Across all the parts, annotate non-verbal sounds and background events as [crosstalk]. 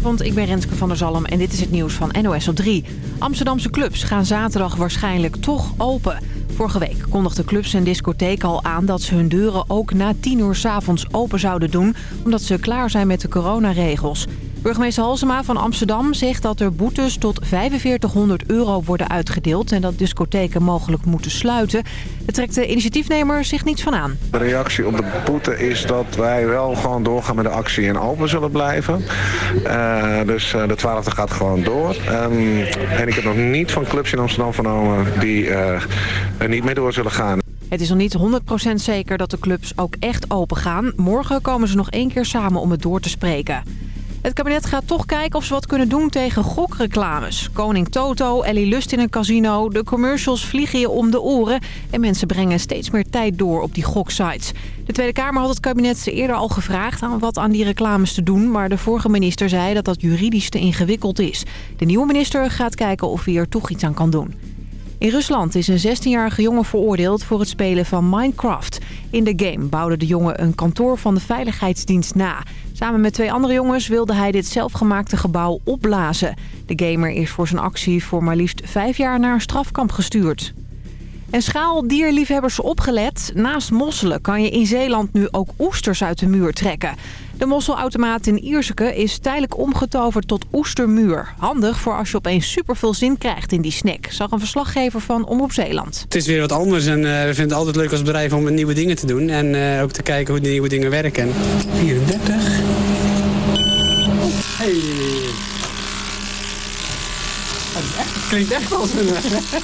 Goedenavond, ik ben Renske van der Zalm en dit is het nieuws van NOS op 3. Amsterdamse clubs gaan zaterdag waarschijnlijk toch open. Vorige week kondigden clubs en discotheken al aan dat ze hun deuren ook na 10 uur s avonds open zouden doen... omdat ze klaar zijn met de coronaregels. Burgemeester Halsema van Amsterdam zegt dat er boetes tot 4500 euro worden uitgedeeld... en dat discotheken mogelijk moeten sluiten. Het trekt de initiatiefnemer zich niets van aan. De reactie op de boete is dat wij wel gewoon doorgaan met de actie en open zullen blijven. Uh, dus uh, de 12e gaat gewoon door. Um, en ik heb nog niet van clubs in Amsterdam vernomen die uh, er niet mee door zullen gaan. Het is nog niet 100% zeker dat de clubs ook echt open gaan. Morgen komen ze nog één keer samen om het door te spreken. Het kabinet gaat toch kijken of ze wat kunnen doen tegen gokreclames. Koning Toto, Ellie Lust in een casino, de commercials vliegen je om de oren... en mensen brengen steeds meer tijd door op die goksites. De Tweede Kamer had het kabinet ze eerder al gevraagd aan wat aan die reclames te doen... maar de vorige minister zei dat dat juridisch te ingewikkeld is. De nieuwe minister gaat kijken of hij er toch iets aan kan doen. In Rusland is een 16-jarige jongen veroordeeld voor het spelen van Minecraft. In de game bouwde de jongen een kantoor van de veiligheidsdienst na. Samen met twee andere jongens wilde hij dit zelfgemaakte gebouw opblazen. De gamer is voor zijn actie voor maar liefst vijf jaar naar een strafkamp gestuurd. En schaaldierliefhebbers opgelet. Naast mosselen kan je in Zeeland nu ook oesters uit de muur trekken. De mosselautomaat in Ierseke is tijdelijk omgetoverd tot oestermuur. Handig voor als je opeens superveel zin krijgt in die snack, zag een verslaggever van Omroep Zeeland. Het is weer wat anders en uh, we vinden het altijd leuk als bedrijf om nieuwe dingen te doen. En uh, ook te kijken hoe die nieuwe dingen werken. 34. Hey. Het klinkt echt als een...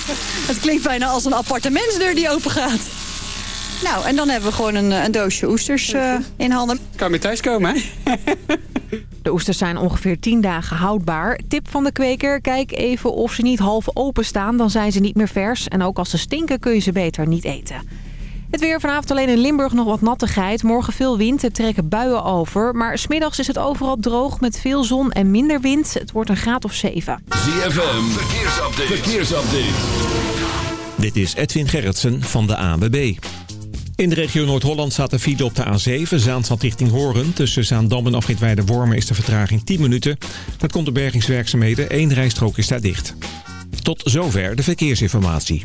[laughs] het klinkt bijna als een appartementsdeur die open gaat. Nou, en dan hebben we gewoon een, een doosje oesters uh, in handen. Kan weer thuiskomen, hè? [laughs] De oesters zijn ongeveer 10 dagen houdbaar. Tip van de kweker, kijk even of ze niet half open staan. Dan zijn ze niet meer vers. En ook als ze stinken kun je ze beter niet eten. Het weer vanavond alleen in Limburg nog wat nattigheid. Morgen veel wind, er trekken buien over. Maar smiddags is het overal droog met veel zon en minder wind. Het wordt een graad of 7. ZFM, verkeersupdate. verkeersupdate. Dit is Edwin Gerritsen van de ANWB. In de regio Noord-Holland staat de file op de A7, Zaanstad richting Horen. Tussen Zaandam en Afritweide Wormen is de vertraging 10 minuten. Dat komt de bergingswerkzaamheden, één rijstrook is daar dicht. Tot zover de verkeersinformatie.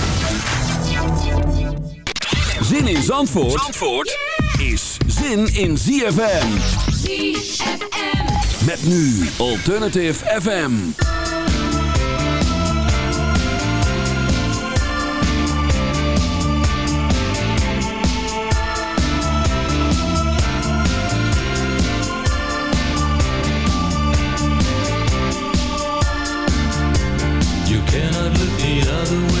Zin in Zandvoort, Zandvoort is zin in ZFM. ZFM. Met nu Alternative FM. what you've done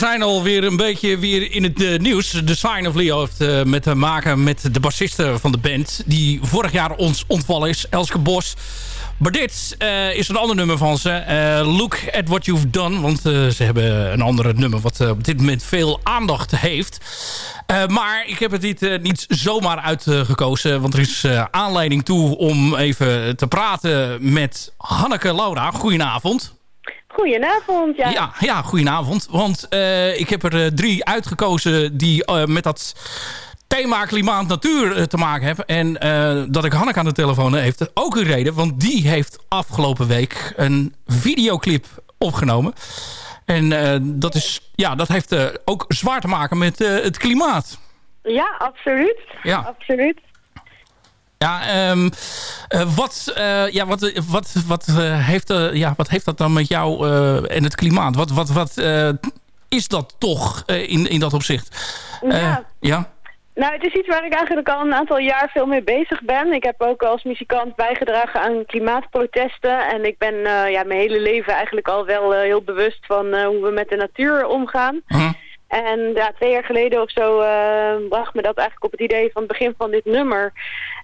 Zijn alweer een beetje weer in het eh, nieuws. The Sign of Leo heeft eh, met te maken met de bassiste van de band... die vorig jaar ons ontvallen is, Elske Bos. Maar dit eh, is een ander nummer van ze. Look at what you've done. Want ze hebben een ander nummer wat op dit moment veel aandacht heeft. Maar ik heb het niet, niet zomaar uitgekozen. want er is aanleiding toe om even te praten met Hanneke Laura. Goedenavond. Goedenavond, ja. Ja, ja goedenavond. Want eh, ik heb er eh, drie uitgekozen die eh, met dat thema klimaat natuur te maken hebben. En dat ik Hanneke aan de telefoon heeft ook een reden. Want die heeft afgelopen week een videoclip opgenomen. En dat, is, ja, dat heeft ook zwaar te maken met het klimaat. Ja, absoluut. Ja. Absoluut. Ja, ehm, eh, wat, eh, ja, wat, wat, wat, eh, heeft, ja, wat heeft dat dan met jou en het klimaat? Wat, wat, wat is dat toch in, in dat opzicht? Ja. ja? Nou, het is iets waar ik eigenlijk al een aantal jaar veel mee bezig ben. Ik heb ook als muzikant bijgedragen aan klimaatprotesten. En ik ben ja, mijn hele leven eigenlijk al wel heel bewust van hoe we met de natuur omgaan. Hm. En ja, twee jaar geleden of zo bracht me dat eigenlijk op het idee van het begin van dit nummer.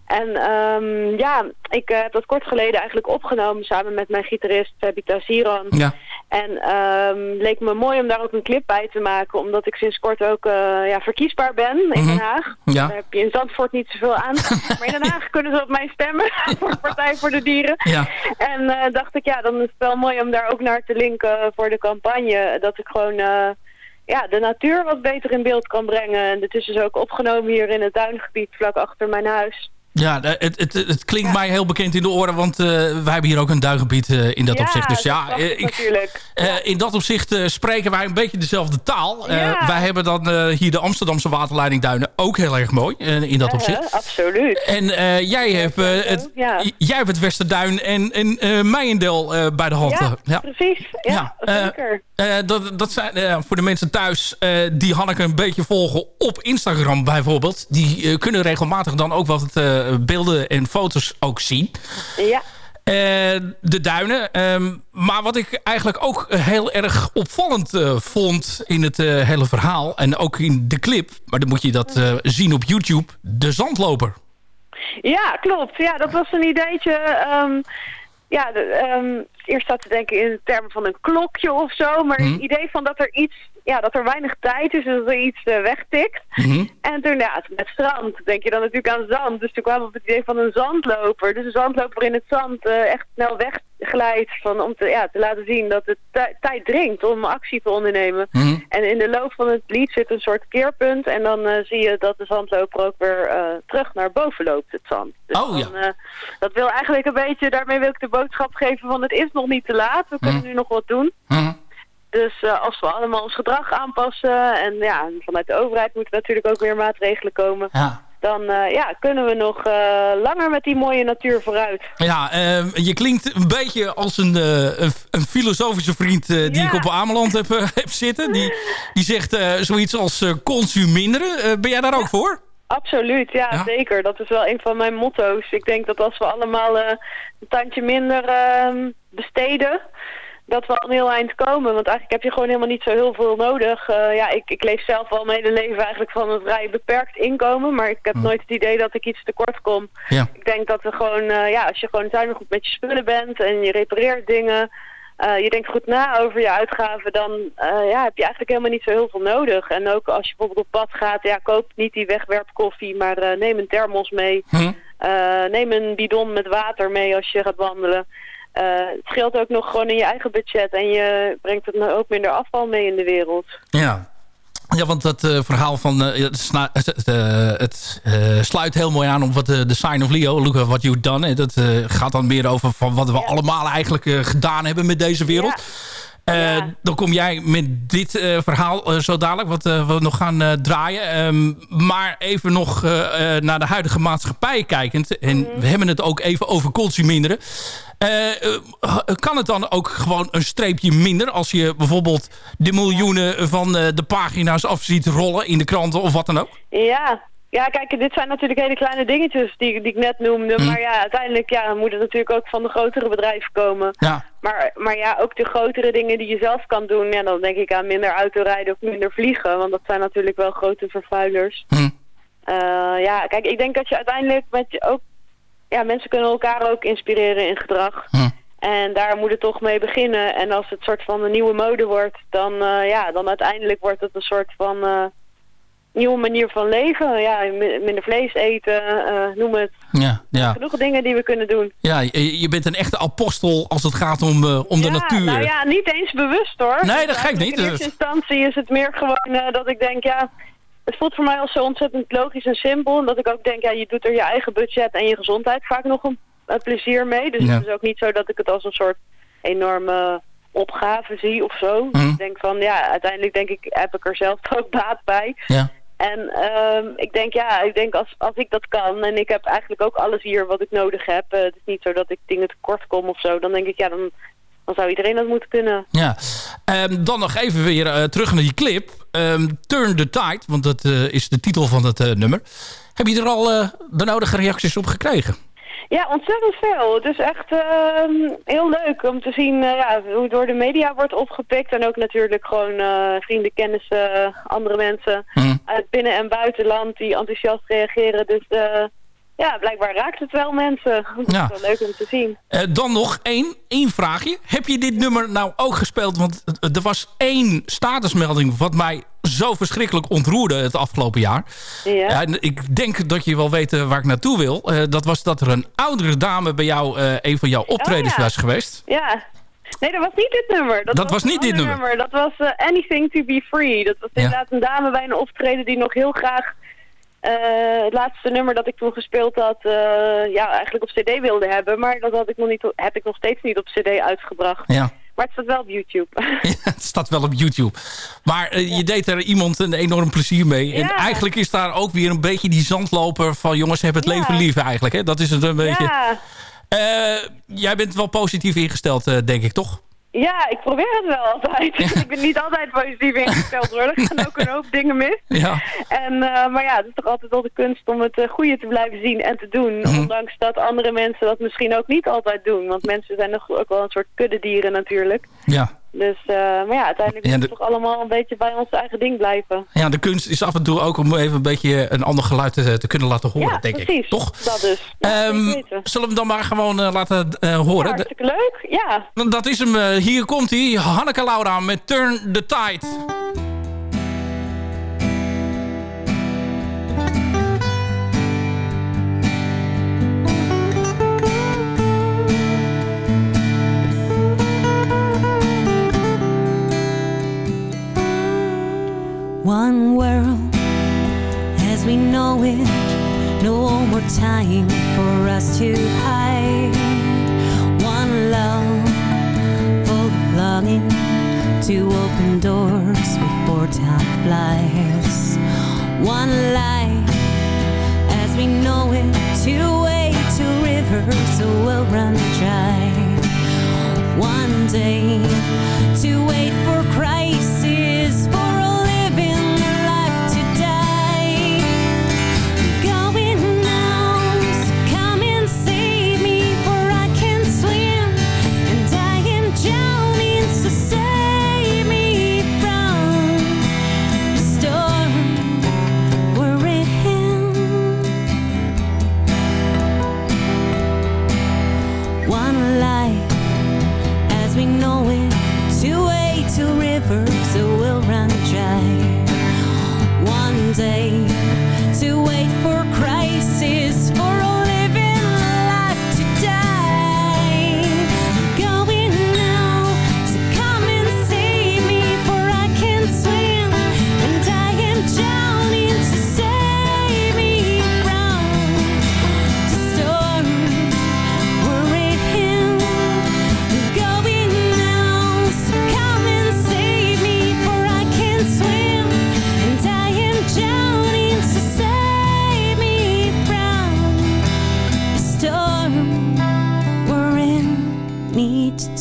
En ehm, ja, ik eh, heb dat kort geleden eigenlijk opgenomen samen met mijn gitarist Tabitha Siran. Ja. En ehm leek me mooi om daar ook een clip bij te maken, omdat ik sinds kort ook eh, ja, verkiesbaar ben in Mhm. Den Haag. Ja. Daar heb je in Zandvoort niet zoveel aan. [laughs] maar in Den Haag kunnen ze op mij stemmen [laughs] voor de Partij voor de Dieren. Ja. En eh, dacht ik, ja, dan is het wel mooi om daar ook naar te linken voor de campagne. Dat ik gewoon eh, ja, de natuur wat beter in beeld kan brengen. En dit is dus ook opgenomen hier in het tuingebied vlak achter mijn huis. Ja, het, het, het klinkt mij heel bekend in de oren, want eh, wij hebben hier ook een duingebied eh, in dat Ja, opzicht. Dus ja, eh, ik natuurlijk. eh, in dat opzicht eh, spreken wij een beetje dezelfde taal. Eh, Ja. wij hebben dan eh, hier de Amsterdamse waterleiding Duinen ook heel erg mooi eh, in dat Eh, opzicht. absoluut. En eh, jij, hebt, eh, het, jij hebt het Westerduin en, en eh Meijendel eh, bij de hand. Ja, eh, precies. Ja, eh, zeker. Eh, dat, dat zijn eh, voor de mensen thuis eh, die Hanneke een beetje volgen op Instagram bijvoorbeeld. Die eh, kunnen regelmatig dan ook wat eh, beelden en foto's ook zien. Ja. Eh, de duinen. Ehm, maar wat ik eigenlijk ook heel erg opvallend eh, vond in het eh, hele verhaal. En ook in de clip. Maar dan moet je dat eh, zien op YouTube. De zandloper. Ja, klopt. Ja, dat was een ideetje. ehm, ja, de, ehm, eerst staat te denken in termen van een klokje of zo. Maar Mhm. het idee van dat er iets, ja, dat er weinig tijd is en dat er iets eh, wegtikt. Mhm. En toen ja, met strand, denk je dan natuurlijk aan zand. Dus toen kwamen we op het idee van een zandloper. Dus een zandloper in het zand eh, echt snel wegglijdt van, om te, ja, te laten zien dat het tij- tijd dringt om actie te ondernemen. Mhm. En in de loop van het lied zit een soort keerpunt. En dan eh, zie je dat de zandloper ook weer terug naar boven loopt, het zand. Dus Oh, ja. dan, eh, dat wil eigenlijk een beetje, daarmee wil ik de boodschap geven van het is nog niet te laat. We kunnen Mhm. nu nog wat doen. Dus eh, als we allemaal ons gedrag aanpassen en ja, vanuit de overheid moeten natuurlijk ook weer maatregelen komen. Ja. Dan eh, ja, kunnen we nog eh, langer met die mooie natuur vooruit. Ja, je klinkt een beetje als een, een, een filosofische vriend die Ja. ik op Ameland heb, heb zitten. Die, die zegt zoiets als consuminderen. Ben jij daar ook voor? Absoluut, ja, Ja? zeker. Dat is wel een van mijn motto's. Ik denk dat als we allemaal een tandje minder ehm, besteden, dat we al een heel eind komen. Want eigenlijk heb je gewoon helemaal niet zo heel veel nodig. Eh, ja, ik, ik leef zelf al mijn hele leven eigenlijk van een vrij beperkt inkomen. Maar ik heb nooit het idee dat ik iets tekort kom. Ja. Ik denk dat we gewoon, eh, ja, als je gewoon zuinig goed met je spullen bent en je repareert dingen... eh, je denkt goed na over je uitgaven, dan ja, heb je eigenlijk helemaal niet zo heel veel nodig. En ook als je bijvoorbeeld op pad gaat, ja, koop niet die wegwerpkoffie, maar neem een thermos mee. Hm? Neem een bidon met water mee als je gaat wandelen. Eh, het scheelt ook nog gewoon in je eigen budget en je brengt het nou ook minder afval mee in de wereld. Ja. Ja, want dat eh, verhaal van... eh, het sluit heel mooi aan op wat de Sign of Leo, Look at what you've done. Dat gaat dan meer over van wat we allemaal eigenlijk gedaan hebben met deze wereld. Eh, Dan kom jij met dit eh, verhaal eh, zo dadelijk, wat we nog gaan draaien. Ehm, maar even nog naar de huidige maatschappij kijkend. En Mhm. we hebben het ook even over consuminderen. Kan het dan ook gewoon een streepje minder... als je bijvoorbeeld de miljoenen van de pagina's af ziet rollen in de kranten of wat dan ook? Ja. Ja, kijk, dit zijn natuurlijk hele kleine dingetjes die, die ik net noemde. Hm. Maar ja, uiteindelijk ja, moet het natuurlijk ook van de grotere bedrijven komen. Ja. Maar, maar ja, ook de grotere dingen die je zelf kan doen. Ja, dan denk ik aan minder autorijden of minder vliegen. Want dat zijn natuurlijk wel grote vervuilers. Hm. Eh, ja, kijk, ik denk dat je uiteindelijk met je ook... Ja, mensen kunnen elkaar ook inspireren in gedrag. Hm. En daar moet het toch mee beginnen. En als het soort van een nieuwe mode wordt, dan, eh, ja, dan uiteindelijk wordt het een soort van eh, nieuwe manier van leven. Ja, mi- minder vlees eten, eh, noem het. Ja, ja. Genoeg dingen die we kunnen doen. ja je, bent een echte apostel als het gaat om, eh, om de natuur. Nou ja, niet eens bewust hoor. Nee, dat geeft niet, In eerste dus- instantie is het meer gewoon eh, dat ik denk, ja, het voelt voor mij al zo ontzettend logisch en simpel. En dat ik ook denk, ja, je doet er je eigen budget en je gezondheid vaak nog een, een plezier mee. Dus Ja. het is ook niet zo dat ik het als een soort enorme opgave zie of zo. Mhm. Ik denk van, ja, uiteindelijk denk ik, heb ik er zelf [laughs] ook baat bij. Ja. En ehm, ik denk, ja, ik denk als, als ik dat kan en ik heb eigenlijk ook alles hier wat ik nodig heb. eh, het is niet zo dat ik dingen tekort kom of zo. Dan denk ik, ja, dan, dan zou iedereen dat moeten kunnen. Ja. Ehm, dan nog even weer eh, terug naar die clip. Ehm, Turn the Tide, want dat eh, is de titel van eh, nummer. Heb je er al de nodige reacties op gekregen? Ja, ontzettend veel. Het is echt ehm, heel leuk om te zien eh, ja, hoe door de media wordt opgepikt. En ook natuurlijk gewoon eh, vrienden, kennissen, andere mensen Hm. uit binnen- en buitenland die enthousiast reageren. Dus eh, ja, blijkbaar raakt het wel mensen. [laughs] Ja. is wel leuk om te zien. Eh, dan nog één, één vraagje. Heb je dit nummer nou ook gespeeld? Want er was één statusmelding wat mij zo verschrikkelijk ontroerde het afgelopen jaar. Ja. ik denk dat je wel weet eh, waar ik naartoe wil. Eh, dat was dat er een oudere dame bij jou een van jouw optredens Oh, ja. was geweest. Ja. Nee, dat was niet dit nummer. Dat was niet dit ander nummer. Dat was Anything to be Free. Dat was inderdaad een dame bij een optreden die nog heel graag... eh, het laatste nummer dat ik toen gespeeld had, eh, ja, eigenlijk op cd wilde hebben. Maar dat had ik nog niet, heb ik nog steeds niet op cd uitgebracht. Ja. Maar het staat wel op YouTube. [laughs] Ja, het staat wel op YouTube. Maar eh, je deed er iemand een enorm plezier mee. En Ja. eigenlijk is daar ook weer een beetje die zandloper van... jongens, heb het leven lief eigenlijk. Hè? Dat is het een beetje... ja. Jij bent wel positief ingesteld, denk ik, toch? Ja, ik probeer het wel altijd. [laughs] ik ben niet altijd positief ingesteld hoor. Er gaan ook een hoop dingen mis. [laughs] Ja. En, eh, maar ja, het is toch altijd wel de kunst om het eh, goede te blijven zien en te doen. Mhm. Ondanks dat andere mensen dat misschien ook niet altijd doen. Want mensen zijn nog ook wel een soort kuddedieren natuurlijk. Ja. Dus, eh, maar ja, uiteindelijk Ja, we toch allemaal een beetje bij ons eigen ding blijven. ja, de kunst is af en toe ook om even een beetje een ander geluid te, te kunnen laten horen, ja, denk precies. ik. Toch? Dat dus. Ja, Ehm, weten. zullen we hem dan maar gewoon eh, laten eh, Ja, horen? Hartstikke leuk. Ja. dat is hem. hier komt hij. Hanneke Laura met Turn the Tide.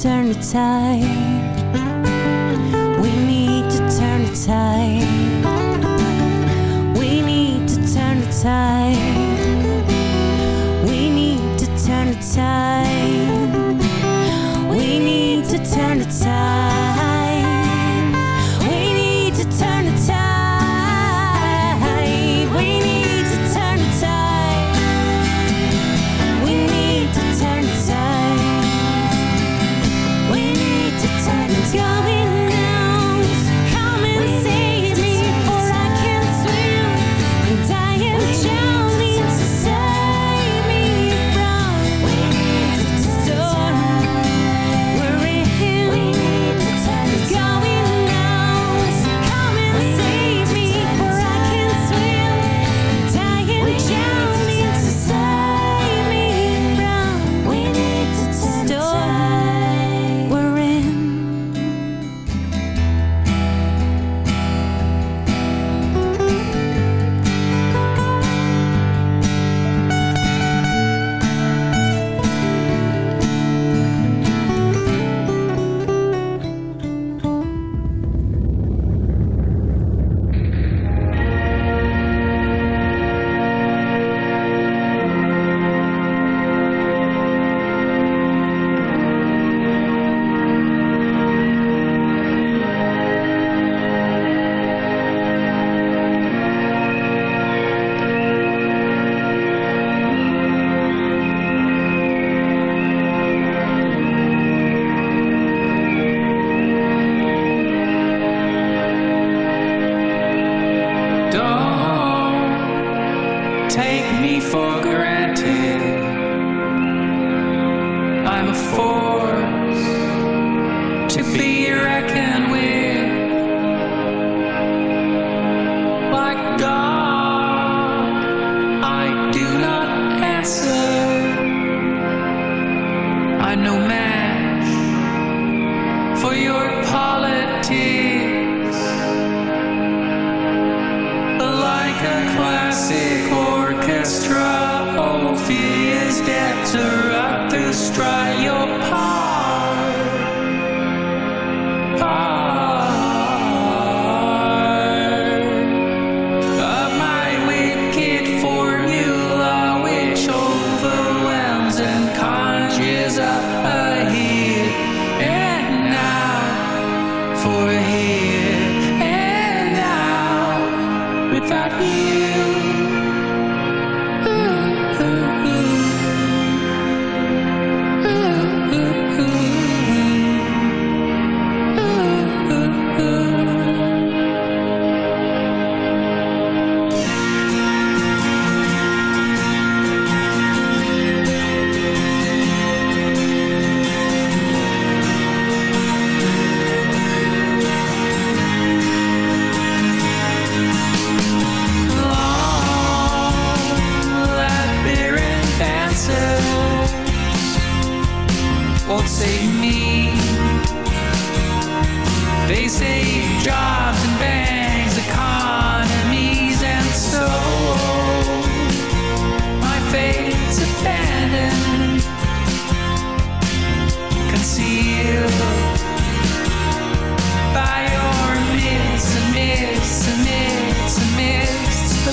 turn the tide. We need to turn the tide. take me for granted. I'm a fool.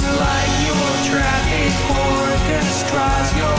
Like your traffic orchestras, your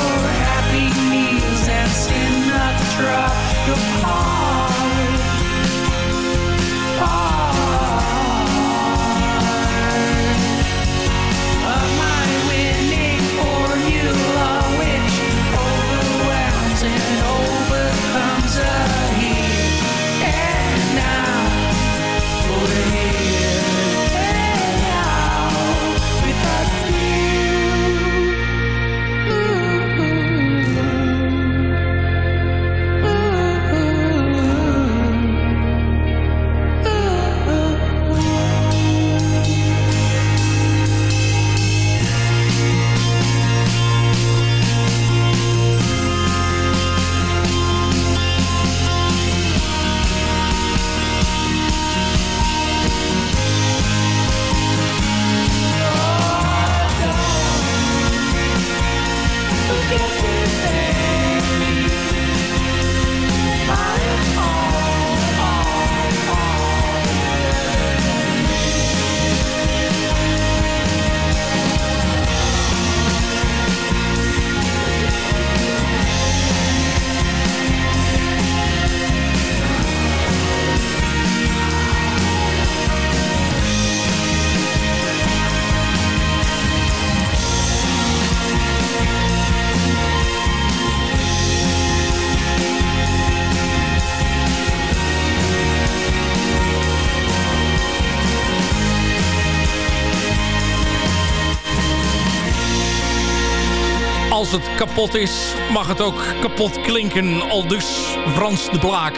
het kapot is, mag het ook kapot klinken. Al dus Frans de Blaak,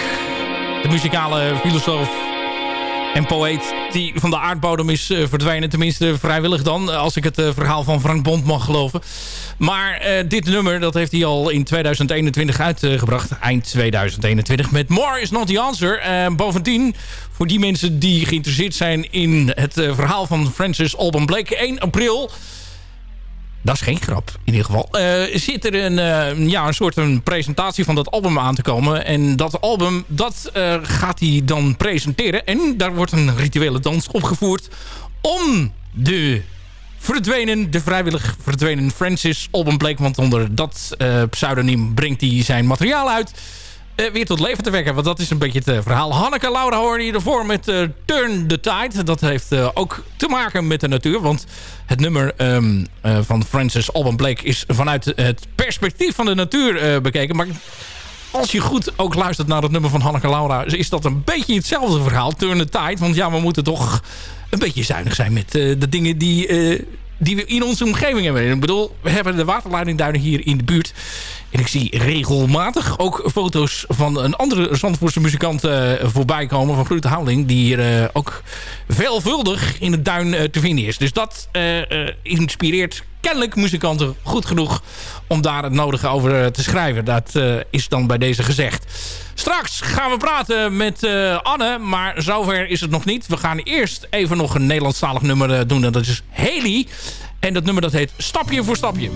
de muzikale filosoof en poëet... die van de aardbodem is eh, verdwenen. Tenminste vrijwillig dan, als ik het eh, verhaal van Frank Bond mag geloven. Maar eh, dit nummer, dat heeft hij al in 2021 uitgebracht. Eind 2021 met More is not the answer. Bovendien, voor die mensen die geïnteresseerd zijn... in het verhaal van Francis Alban Blake... 1 april... Dat is geen grap, in ieder geval. Eh, zit er een, eh, ja, een soort een presentatie van dat album aan te komen. En dat album, dat eh, gaat hij dan presenteren. En daar wordt een rituele dans opgevoerd... om de verdwenen, de vrijwillig verdwenen Francis Alban Blake... want onder dat pseudoniem brengt hij zijn materiaal uit... eh, weer tot leven te wekken. Want dat is een beetje het eh, verhaal. Hanneke Laura hoorde je ervoor met eh, Turn the Tide. Dat heeft ook te maken met de natuur. Want het nummer ehm, eh, van Francis Alban Blake is vanuit het perspectief van de natuur bekeken. Maar als je goed ook luistert naar het nummer van Hanneke Laura... is dat een beetje hetzelfde verhaal, Turn the Tide. Want ja, we moeten toch een beetje zuinig zijn met de dingen die... die we in onze omgeving hebben. Ik bedoel, we hebben de waterleidingduinen hier in de buurt. En ik zie regelmatig ook foto's van een andere Zandvoortse muzikant eh, voorbij komen. Van Groete Houding. Die hier eh, ook veelvuldig in het duin eh, te vinden is. Dus dat inspireert kennelijk muzikanten goed genoeg om daar het nodige over te schrijven. Dat is dan bij deze gezegd. Straks gaan we praten met Anne, maar zover is het nog niet. We gaan eerst even nog een Nederlandstalig nummer doen. En dat is Haley. En dat nummer dat heet Stapje voor Stapje.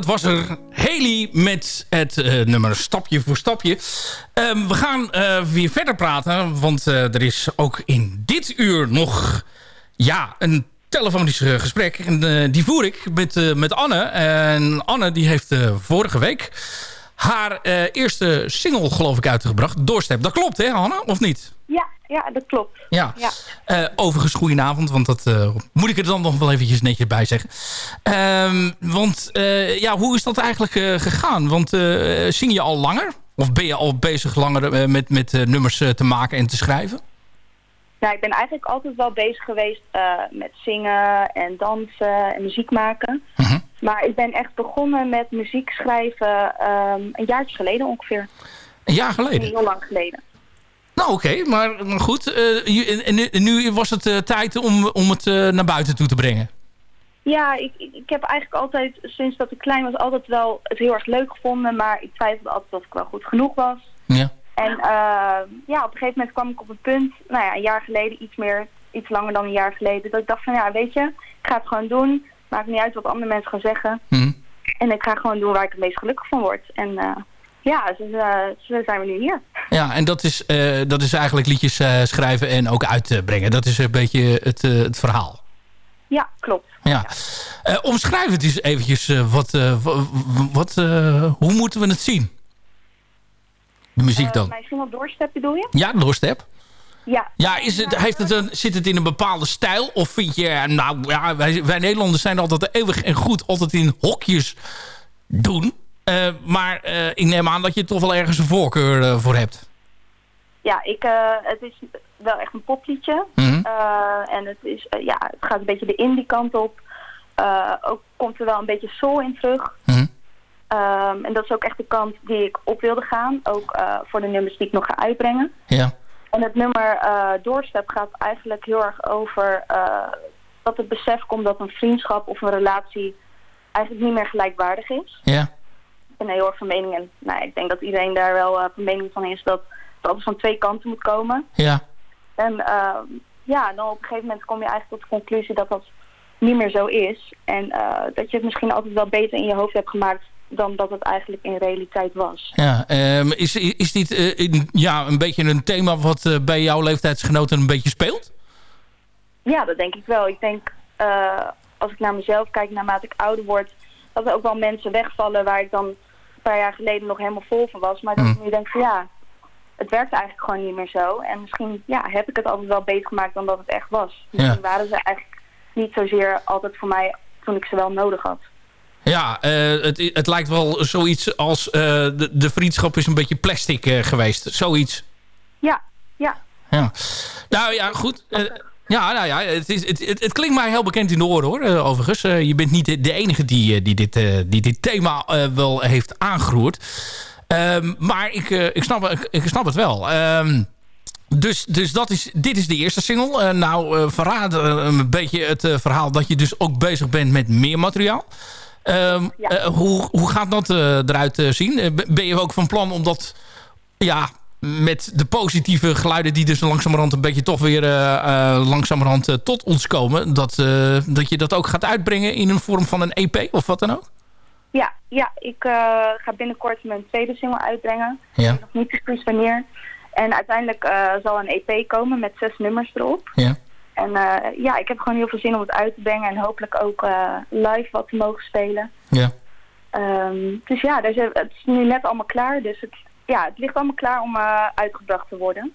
Dat was er Haley met het eh, nummer Stapje voor Stapje. Ehm, we gaan eh, weer verder praten, want eh, er is ook in dit uur nog ja, een telefonisch gesprek. En die voer ik met, met Anne. En Anne die heeft vorige week haar eh, eerste single geloof ik uitgebracht. Doorstep. Dat klopt hè Anne, of niet? Ja, ja, dat klopt. Ja. Ja. Eh, overigens, goedenavond, want dat eh, moet ik er dan nog wel eventjes netjes bij zeggen. Ehm, want ja, hoe is dat eigenlijk gegaan? Want zing je al langer? Of ben je al bezig langer met, met nummers te maken en te schrijven? Nou, ik ben eigenlijk altijd wel bezig geweest met zingen en dansen en muziek maken. Maar ik ben echt begonnen met muziek schrijven ehm, een jaartje geleden ongeveer. Een jaar geleden? Heel lang geleden. Nou oké, maar maar goed. eh, en, nu, nu was het eh, tijd om, om het eh, naar buiten toe te brengen. Ja, ik, ik, heb eigenlijk altijd, sinds dat ik klein was, altijd wel het heel erg leuk gevonden. Maar ik twijfelde altijd of ik wel goed genoeg was. Ja. En eh, ja, op een gegeven moment kwam ik op een punt, nou ja, een jaar geleden, iets meer, iets langer dan een jaar geleden, dat ik dacht van ja, weet je, ik ga het gewoon doen. Maakt niet uit wat andere mensen gaan zeggen. Mhm. En ik ga gewoon doen waar ik het meest gelukkig van word. En eh, ja, dus, eh, zo zijn we nu hier. Ja, en dat is, eh, dat is eigenlijk liedjes schrijven en ook uitbrengen. Dat is een beetje het, het verhaal. Ja, klopt. Ja. Omschrijf het eens eventjes. wat, wa- wa- wat, hoe moeten we het zien? De muziek dan. mijn single Doorstep bedoel je? Ja, doorstep. Ja. Ja, is het, heeft het een, zit het in een bepaalde stijl? Of vind je, eh, nou ja, wij, wij Nederlanders zijn altijd eeuwig en goed altijd in hokjes doen. Eh, maar eh, ik neem aan dat je toch wel ergens een voorkeur voor hebt. Ja, ik, het is wel echt een popliedje. Mhm. En het, is, ja, het gaat een beetje de indie kant op. Ook komt er wel een beetje soul in terug. Mhm. Ehm, en dat is ook echt de kant die ik op wilde gaan. Ook voor de nummers die ik nog ga uitbrengen. Ja. En het nummer eh, Doorstep gaat eigenlijk heel erg over eh, dat het besef komt dat een vriendschap of een relatie eigenlijk niet meer gelijkwaardig is. Ja. Ik ben heel erg van mening en nou, ik denk dat iedereen daar wel eh, van mening van is dat het altijd van twee kanten moet komen. Ja. En ehm, ja, dan op een gegeven moment kom je eigenlijk tot de conclusie dat dat niet meer zo is. En dat je het misschien altijd wel beter in je hoofd hebt gemaakt dan dat het eigenlijk in realiteit was. Ja, ehm, is, is dit eh, in- ja, een beetje een thema wat eh, bij jouw leeftijdsgenoten een beetje speelt? Ja, dat denk ik wel. Ik denk, eh, als ik naar mezelf kijk, naarmate ik ouder word, dat er ook wel mensen wegvallen waar ik dan een paar jaar geleden nog helemaal vol van was. Maar dat ik nu denk van ja, het werkt eigenlijk gewoon niet meer zo. En misschien ja, heb ik het altijd wel beter gemaakt dan dat het echt was. Misschien waren ze eigenlijk niet zozeer altijd voor mij toen ik ze wel nodig had. Ja, eh, het, het lijkt wel zoiets als eh, de, de vriendschap is een beetje plastic eh, geweest. Zoiets. Ja, ja. Ja. Nou ja, goed. Ja, nou ja, het, is, het, het, het klinkt mij heel bekend in de oren hoor, overigens. Je bent niet de, de enige die, die, dit, die dit thema wel heeft aangeroerd. Ehm, maar ik, ik, snap, ik, ik snap het wel. Ehm, dus dus dat is, dit is de eerste single. Nou, eh, verraad een beetje het verhaal dat je dus ook bezig bent met meer materiaal. Ehm, eh, hoe, hoe gaat dat eh, eruit eh, zien? Ben je ook van plan om dat ja, met de positieve geluiden die dus langzamerhand een beetje toch weer langzamerhand tot ons komen, dat, dat je dat ook gaat uitbrengen in een vorm van een EP of wat dan ook? Ja, ja ik ga binnenkort mijn tweede single uitbrengen. Ja. Nog niet precies wanneer. En uiteindelijk zal een EP komen met zes nummers erop. Ja. En eh, ja, ik heb gewoon heel veel zin om het uit te brengen en hopelijk ook eh, live wat te mogen spelen. Ja. Ehm, dus ja, het is nu net allemaal klaar. Dus het, ja, het ligt allemaal klaar om eh, uitgebracht te worden.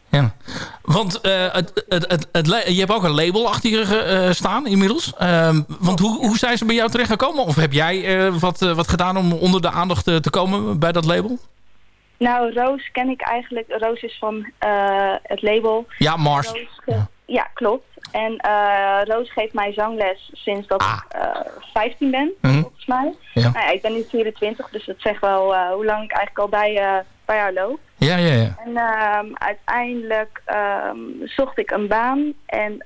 Want eh, het, het, het, je hebt ook een label achter je staan inmiddels. Ehm, want hoe, hoe zijn ze bij jou terechtgekomen? Of heb jij wat, wat gedaan om onder de aandacht te komen bij dat label? Nou, Roos ken ik eigenlijk. Roos is van het label. Ja, Mars. Roos, Ja, klopt. En eh, Roos geeft mij zangles sinds dat ik eh, 15 ben, Mhm. volgens mij. Ja. Nou ja, ik ben nu 24, dus dat zegt wel eh, hoe lang ik eigenlijk al bij, bij haar loop. Ja, ja, ja. En ehm, uiteindelijk ehm, zocht ik een baan en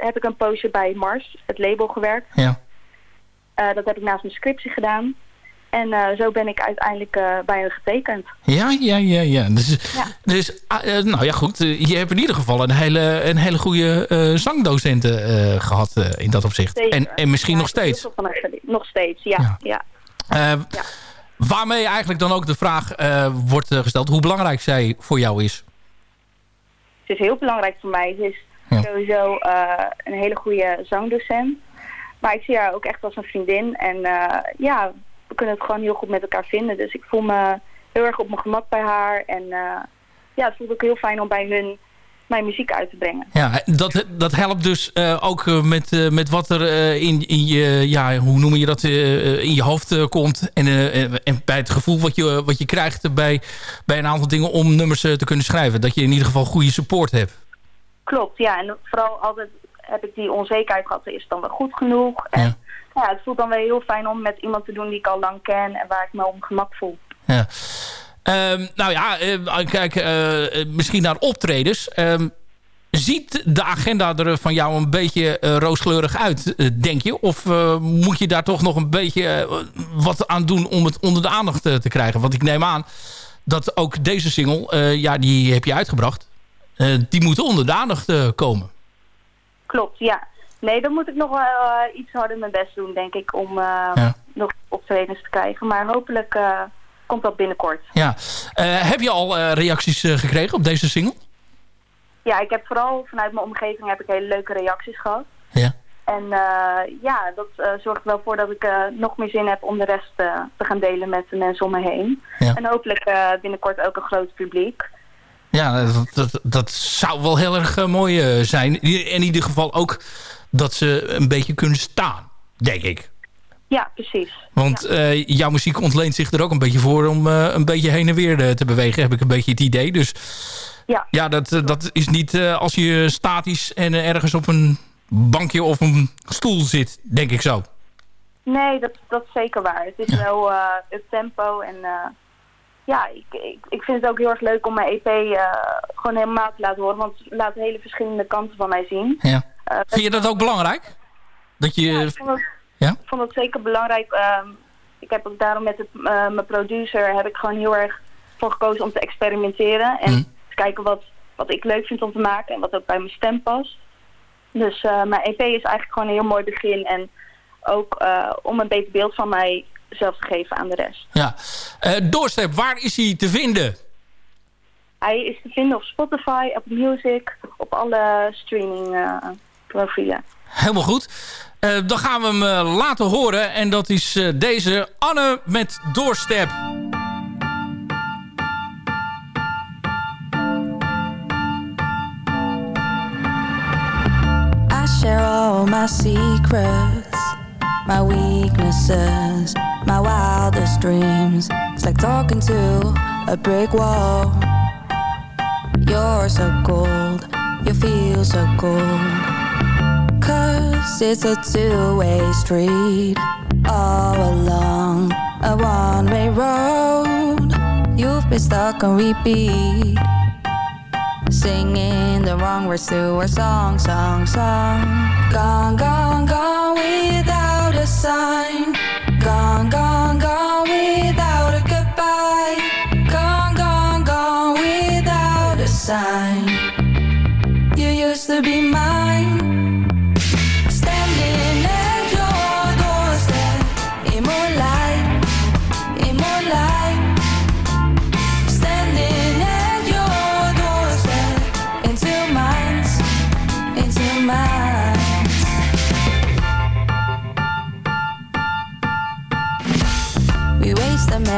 heb ik een poosje bij Mars, het label, gewerkt. Ja. Dat heb ik naast mijn scriptie gedaan. En eh, zo ben ik uiteindelijk eh, bij hen getekend. Ja, ja, ja, ja. Dus, dus ah, eh, nou ja, goed. je hebt in ieder geval een hele, een hele goede zangdocenten eh, gehad eh, in dat opzicht. Zeker. En, en misschien Ja, nog steeds. van. Nog steeds, ja. ja. Eh, Waarmee eigenlijk dan ook de vraag wordt gesteld... hoe belangrijk zij voor jou is. Het is heel belangrijk voor mij. Ze is sowieso een hele goede zangdocent. Maar ik zie haar ook echt als een vriendin. En ja, we kunnen het gewoon heel goed met elkaar vinden. Dus ik voel me heel erg op mijn gemak bij haar. En eh, ja, het voelt ook heel fijn om bij hun mijn muziek uit te brengen. Ja, dat, dat helpt dus eh, ook eh, met, met wat er in, in je, ja, hoe noem je dat, in je hoofd komt. En, en- bij het gevoel wat je, wat je krijgt bij, bij een aantal dingen om nummers te kunnen schrijven. Dat je in ieder geval goede support hebt. Klopt, ja. En vooral altijd heb ik die onzekerheid gehad. Is het dan wel goed genoeg? En ja. Het voelt dan wel heel fijn om met iemand te doen die ik al lang ken. En waar ik me op gemak voel. Ja. Ehm, nou ja, eh, kijk, eh, misschien naar optredens. Ehm, ziet de agenda er van jou een beetje eh, rooskleurig uit, denk je? Of moet je daar toch nog een beetje wat aan doen om het onder de aandacht te krijgen? Want ik neem aan dat ook deze single, ja, die heb je uitgebracht. die moet onder de aandacht komen. Klopt, ja. Nee, dan moet ik nog wel eh, iets harder mijn best doen, denk ik, om eh, nog optredens te krijgen. Maar hopelijk eh, komt dat binnenkort. Ja. Heb je al reacties gekregen op deze single? Ja, ik heb vooral vanuit mijn omgeving heb ik hele leuke reacties gehad. Ja. En ja, dat zorgt er wel voor dat ik nog meer zin heb om de rest te gaan delen met de mensen om me heen. En hopelijk binnenkort ook een groot publiek. Ja, dat, dat, dat zou wel heel erg mooi zijn. In ieder geval ook dat ze een beetje kunnen staan, denk ik. Ja, precies. Want eh, jouw muziek ontleent zich er ook een beetje voor om eh, een beetje heen en weer eh, te bewegen. Heb ik een beetje het idee. Dus ja, ja dat, dat is niet als je statisch en ergens op een bankje of een stoel zit, denk ik zo. Nee, dat, dat is zeker waar. Het is wel up tempo en ja, ik, ik, ik vind het ook heel erg leuk om mijn EP gewoon helemaal te laten horen. Want het laat hele verschillende kanten van mij zien. Ja. Eh, Vind je dat ook belangrijk? Dat je... Ja, ik vond het, Ja? ik vond het zeker belangrijk. Ehm, ik heb ook daarom met het, eh, mijn producer heb ik gewoon heel erg voor gekozen om te experimenteren. En te kijken wat, wat ik leuk vind om te maken en wat ook bij mijn stem past. Dus eh, mijn EP is eigenlijk gewoon een heel mooi begin. En ook om een beter beeld van mijzelf te geven aan de rest. Ja. Doorstep, waar is hij te vinden? Hij is te vinden op Spotify, op Music, op alle streaming profielen. Helemaal goed. Eh, dan gaan we hem eh, laten horen. En dat is eh, deze Anne met Doorstep. I share all my secrets, my weaknesses, my wildest dreams. It's like talking to a brick wall. You're so cold, you feel so cold. It's a two-way street, all along a one-way road. You've been stuck on repeat. Singing the wrong words to our song, song, song. Gone, gone, gone without a sign. Gone, gone, gone without a goodbye. Gone, gone, gone without a sign. You used to be mine.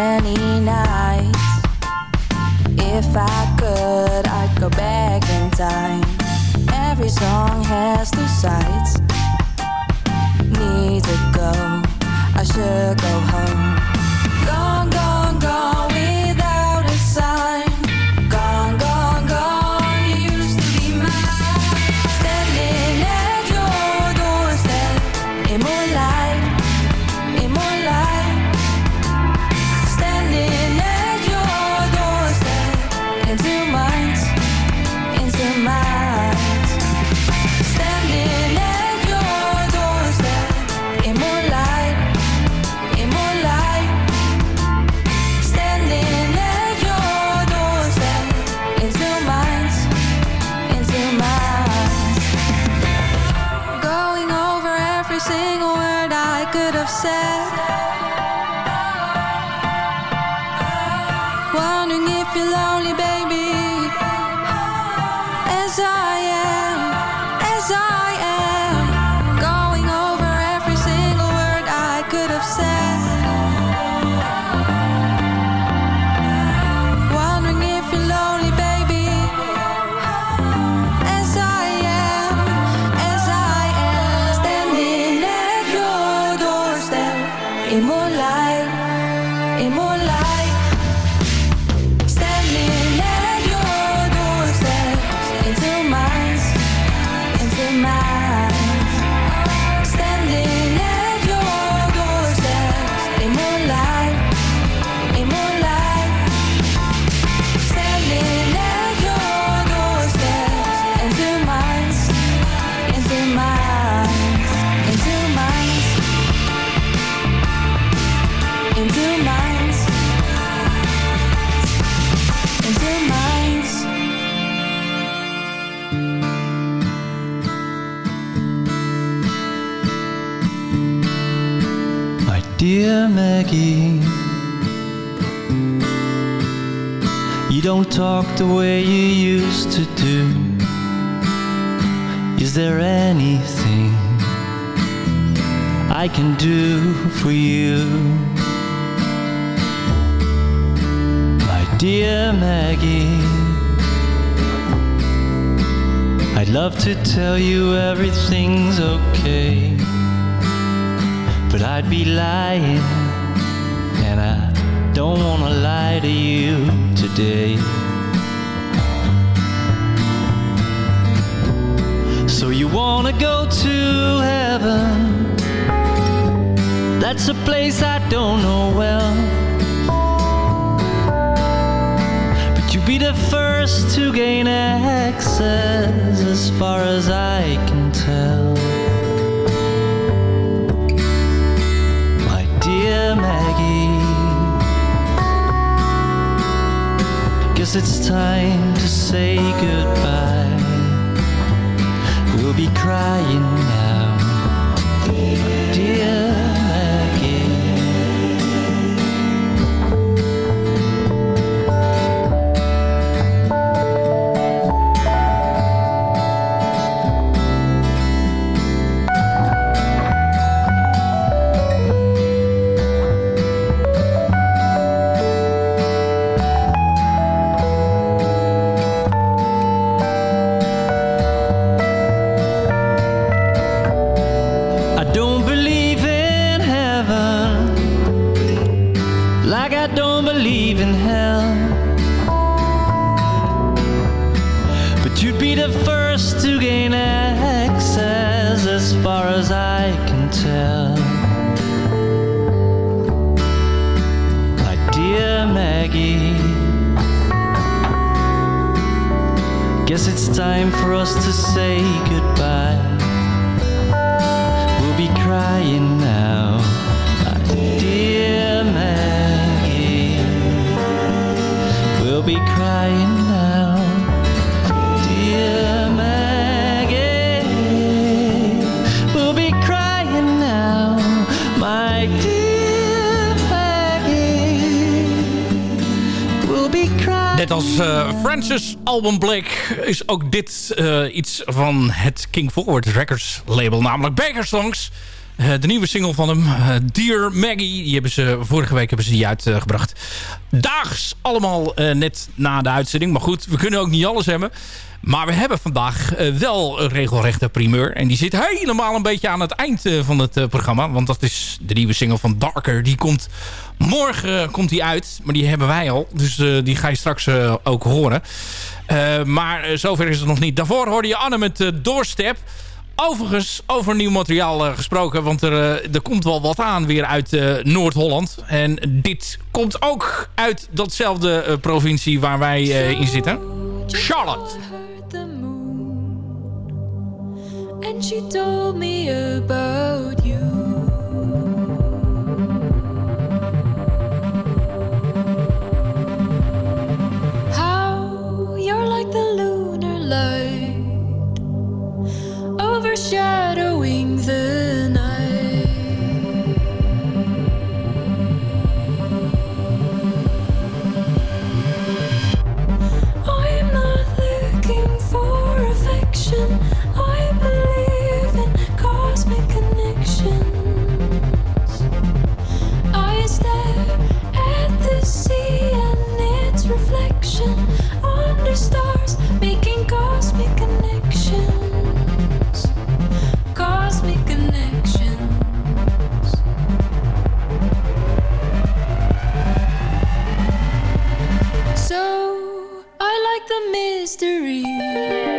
Many nights. If I could, I'd go back in time. Every song has two sides. Need to go, I should go home. Wondering if you're lonely, baby. Talk the way you used to do. Is there anything I can do for you? My dear Maggie, I'd love to tell you everything's okay. But I'd be lying, and I don't wanna lie to you today. So you wanna go to heaven? That's a place I don't know well. But you'll be the first to gain access, as far as I can tell. My dear Maggie, guess it's time to say goodbye. We'll be crying now, Net als eh, Francis Album Blake is ook dit eh, iets van het King Forward Records label. Namelijk Baker Songs. Eh, de nieuwe single van hem, eh, Dear Maggie. Die hebben ze, vorige week hebben ze die uitgebracht. Daags allemaal net na de uitzending. Maar goed, we kunnen ook niet alles hebben. Maar we hebben vandaag eh, wel een regelrechte primeur. En die zit helemaal een beetje aan het eind eh, van het eh, programma. Want dat is de nieuwe single van Darker. Die komt morgen komt die uit. Maar die hebben wij al. Dus die ga je straks ook horen. Maar zover is het nog niet. Daarvoor hoorde je Anne met Doorstep. Overigens, over nieuw materiaal gesproken. Want er, er komt wel wat aan weer uit Noord-Holland. En dit komt ook uit datzelfde provincie waar wij in zitten. Charlotte. She told me about you. How you're like the lunar light overshadowing the the mystery.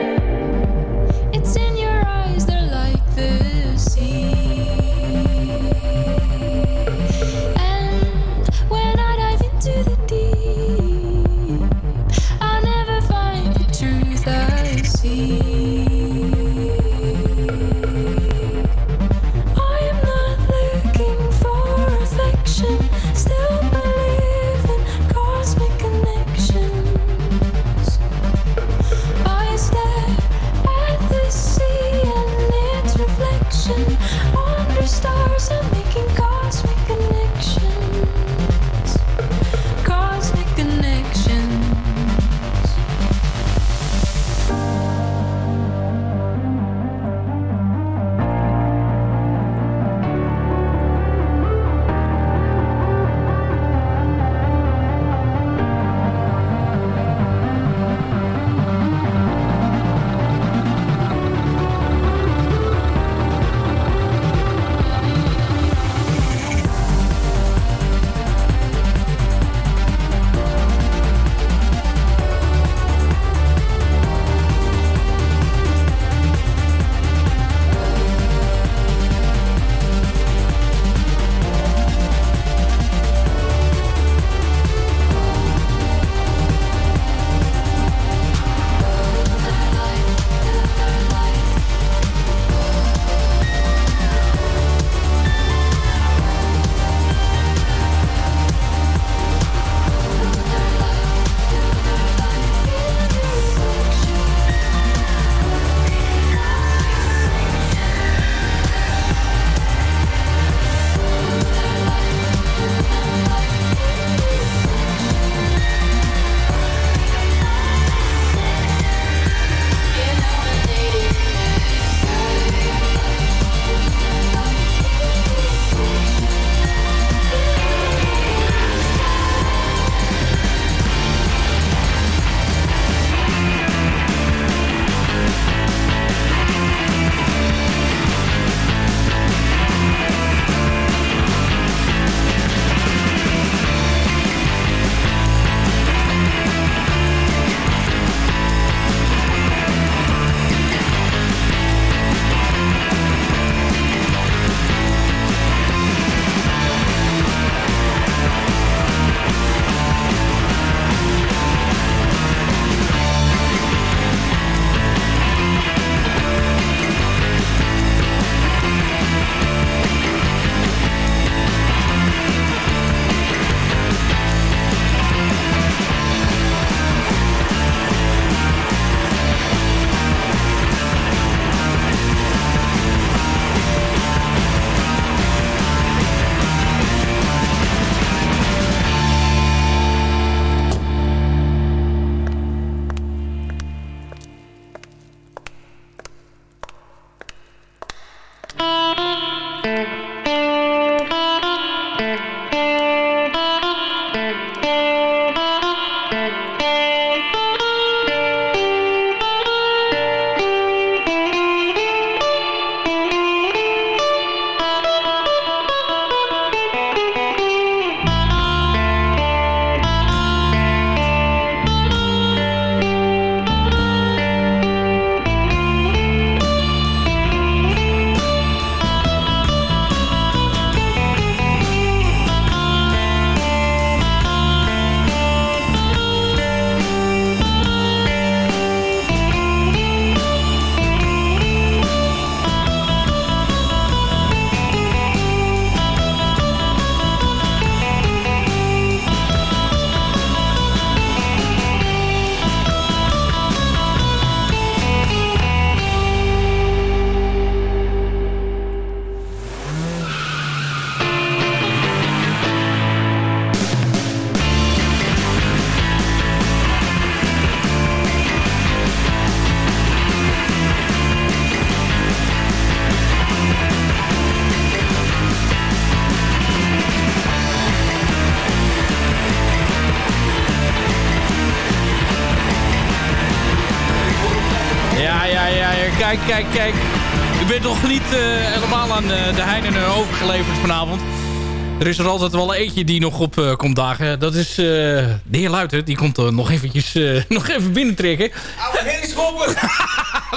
Er is er altijd wel eentje die nog op eh, komt dagen. Dat is eh, de heer Luiten. Die komt nog eventjes eh, [laughs] nog even binnentrekken. [laughs]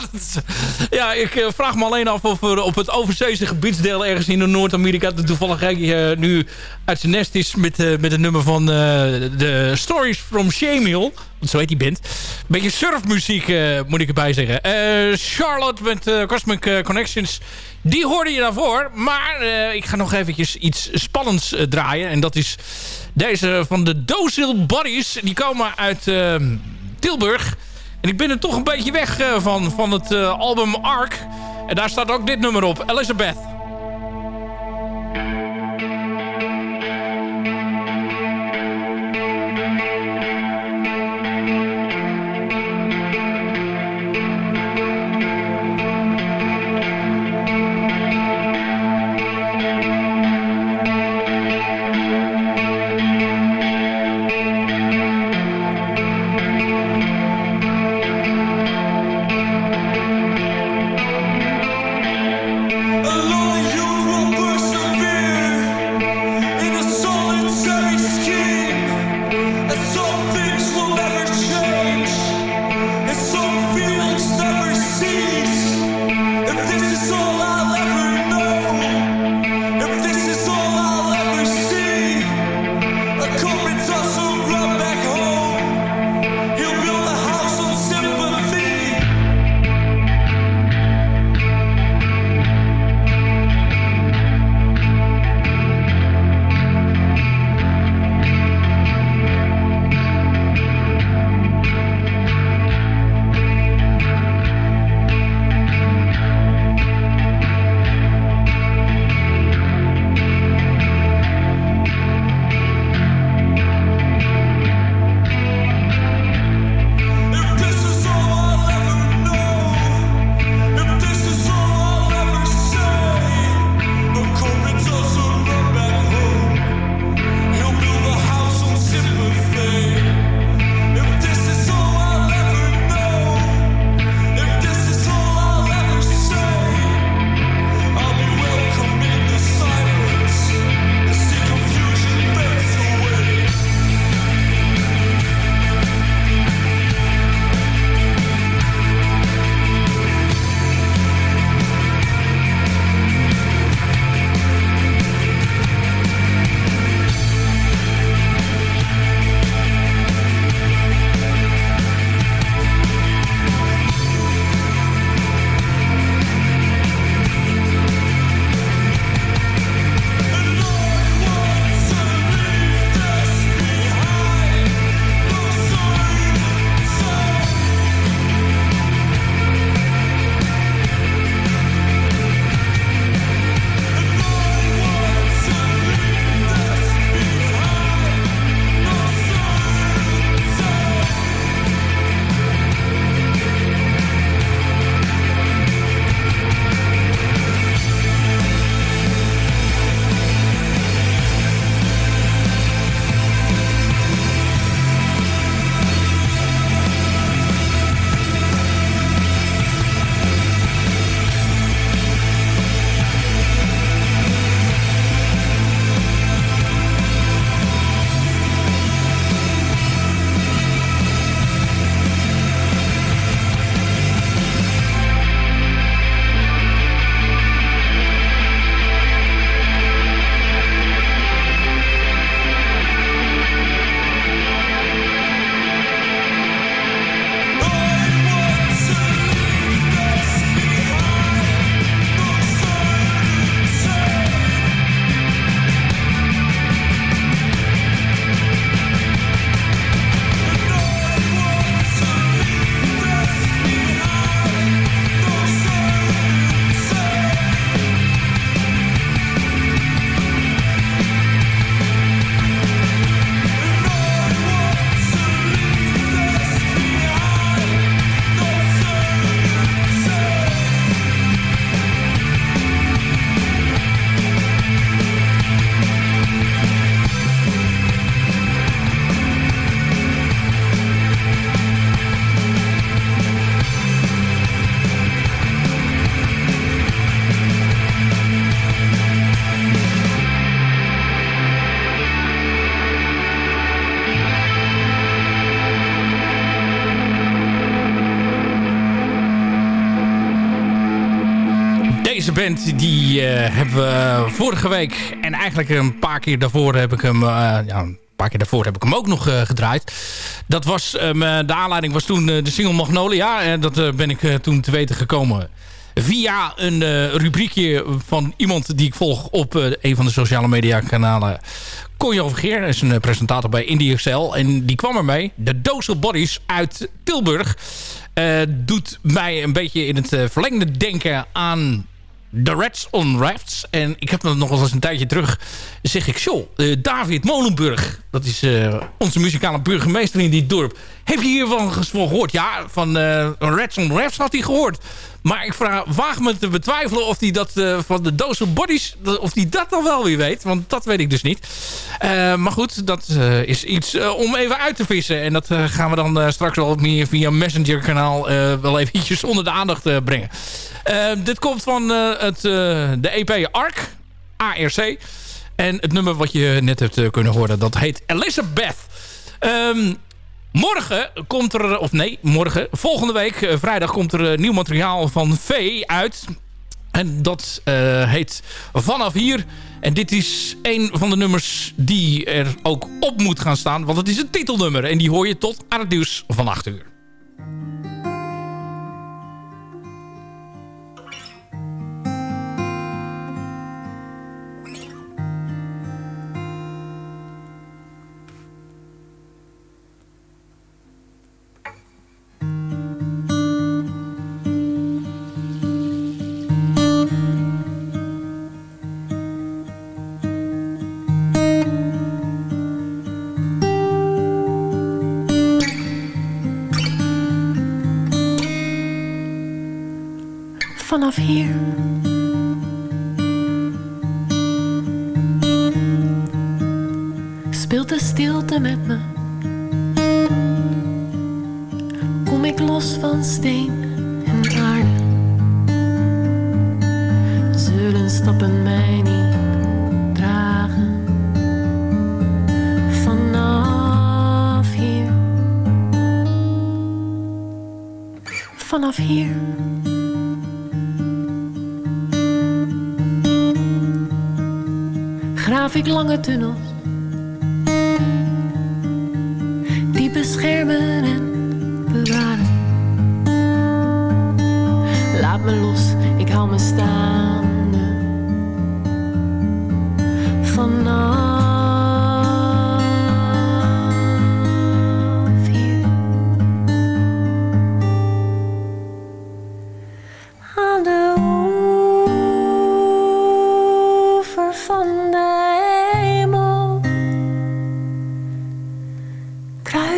[laughs] Ja, ik eh, vraag me alleen af of er op het overzeese gebiedsdeel ergens in Noord-Amerika de toevallig uh, nu uit zijn nest is met, met het nummer van de Stories from Shamiel. Want zo heet die band. Beetje surfmuziek moet ik erbij zeggen. Charlotte met Cosmic Connections. Die hoorde je daarvoor. Maar ik ga nog eventjes iets spannends draaien. En dat is deze van de Dozil Buddies. Die komen uit Tilburg. En ik ben er toch een beetje weg uh, van, van het uh, album Ark. En daar staat ook dit nummer op, Elizabeth. Die eh, hebben we vorige week... en eigenlijk een paar keer daarvoor heb ik hem... eh, ja, een paar keer daarvoor heb ik hem ook nog eh, gedraaid. Dat was, de aanleiding was toen de single Magnolia. En dat ben ik toen te weten gekomen via een rubriekje van iemand die ik volg op een van de sociale media kanalen. Conjo Vergeer is een presentator bij Indie Excel. En die kwam ermee. De Dozel Bodies uit Tilburg. doet mij een beetje in het verlengde denken aan The Reds on Rafts. En ik heb dat nog wel eens een tijdje terug. Zeg ik, joh, eh, David Molenburg. Dat is eh, onze muzikale burgemeester in dit dorp. Heb je hiervan gehoord? Ja, van eh Reds on Rafts had hij gehoord. Maar ik vraag, waag me te betwijfelen of hij dat van de Dozen Bodies... of hij dat dan wel weer weet. Want dat weet ik dus niet. Maar goed, dat is iets om even uit te vissen. En dat gaan we dan straks wel meer via Messenger kanaal... eh, wel eventjes onder de aandacht brengen. Eh, dit komt van eh, het, eh, de EP ARC. ARC. En het nummer wat je net hebt eh, kunnen horen, dat heet Elizabeth. Ehm, morgen komt er, of nee, morgen, volgende week, vrijdag, komt er nieuw materiaal van V uit. En dat heet Vanaf Hier. En dit is een van de nummers die er ook op moet gaan staan. Want het is een titelnummer. En die hoor je tot aan het nieuws van 8 uur. Hier. Speelt de stilte met me.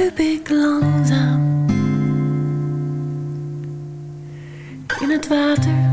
Kruip ik langzaam in het water.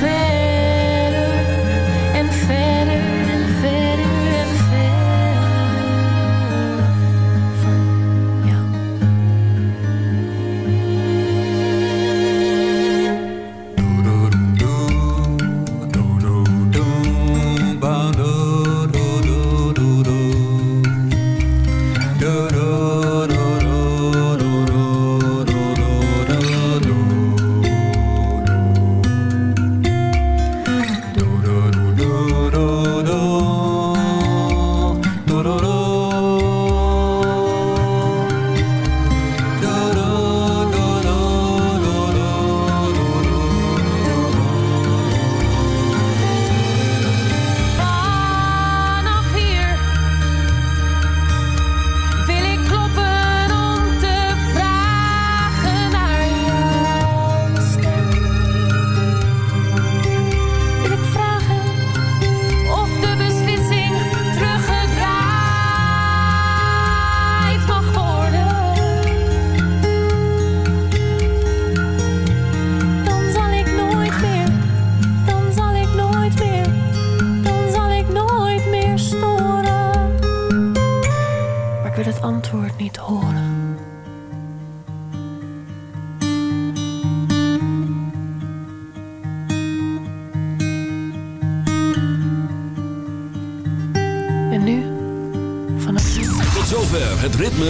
fair